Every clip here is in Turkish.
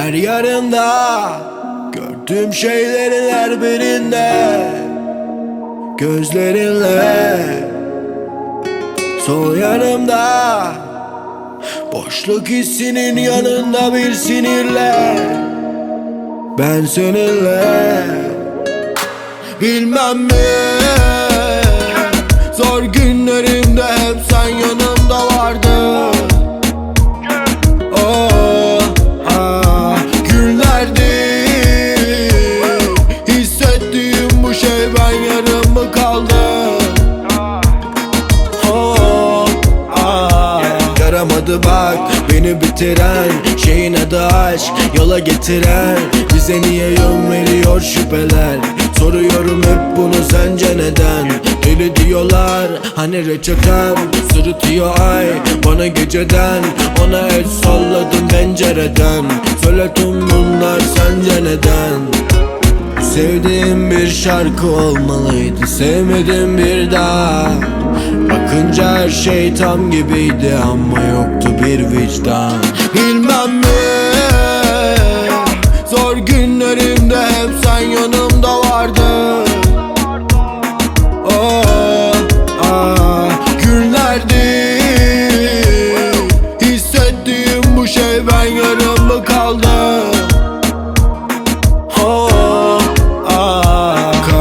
Her yarında Gördüğüm şeylerin her birinde Gözlerinle. Sol yanımda Boşluk hissinin yanında bir sinirle. Ben seninle Bilmem mi? Zor günlerimde hep sen yanımda vardın ben yarım mı kaldım Oh, ah, Yaramadı bak beni bitiren Şeyin adı aşk yola getiren. Bize niye yön veriyor şüpheler? Soruyorum hep bunu sence neden? Deli diyorlar hani reçetem Sırıtıyor ay bana geceden. Ona el salladım pencereden. Söyle tüm bunlar sence neden Sevdiğim bir şarkı olmalıydı Sevmedim bir daha. Bakınca her şey tam gibiydi Ama yoktu bir vicdan. Bilmem mi? Zor günlerimde hep sen yanımda vardın. Oh, ah, günlerdi Hissettiğim bu şey ben yarım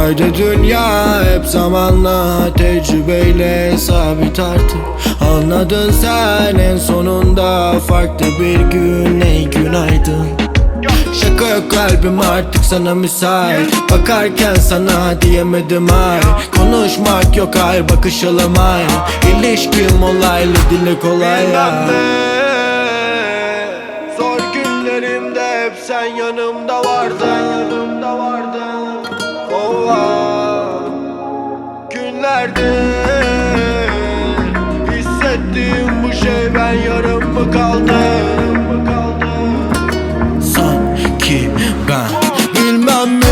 Kaydı dünya hep zamanla Tecrübeyle sabit artık. Anladın sen en sonunda Farklı bir gün ey günaydın. Şaka yok kalbim artık sana müsait. Bakarken sana diyemedim ay. Konuşmak yok ay bakışalım ay İlişkim olaylı dile kolay. Ya Zor günlerimde hep sen yanımda Günlerde Hissettiğim bu şey ben yarım mı kaldım? Sanki ben Bilmem mi?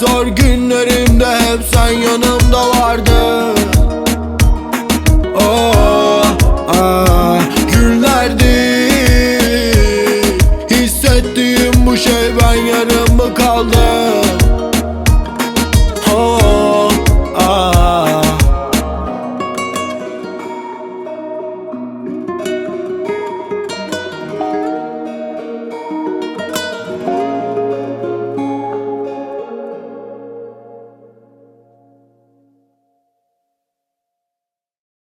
Zor günlerimde hep sen yanımda vardın. Oh, ah, günlerdi. Hissettiğim bu şey ben yarım mı kaldım